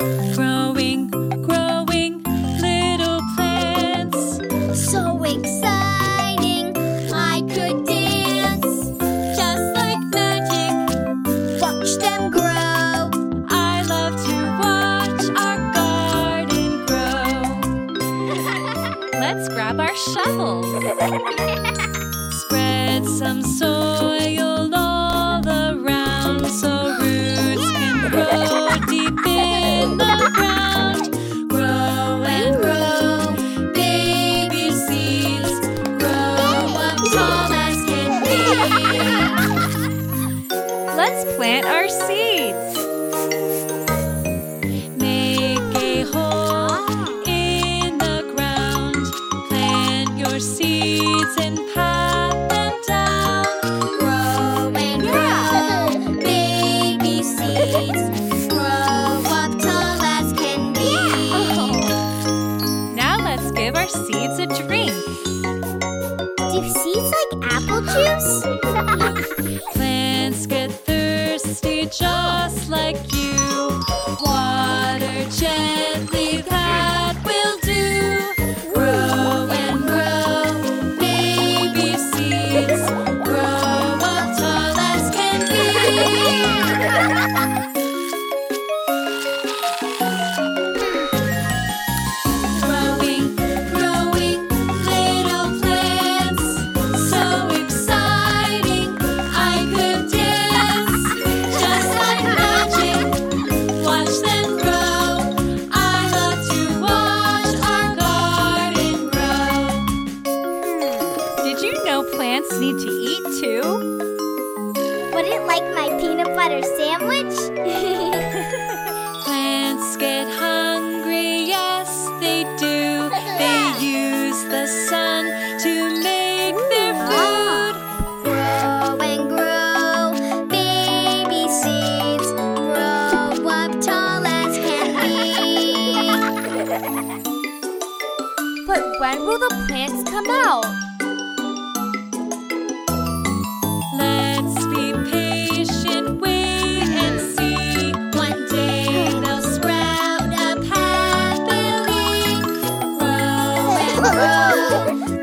Growing, growing little plants. So exciting, I could dance just like magic. Watch them grow. I love to watch our garden grow. Let's grab our shovels. Spread some soil. Let's plant our seeds. Make a hole in the ground. Plant your seeds and pat them down. Grow and grow, baby seeds. Grow up tall as can be. Now let's give our seeds a drink. Do seeds like apple juice? Water gently, like my peanut butter sandwich? Plants get hungry, yes, they do. They use the sun to make their food. grow and grow, baby seeds. Grow up tall as can be. But when will the plants come out? 呜 呜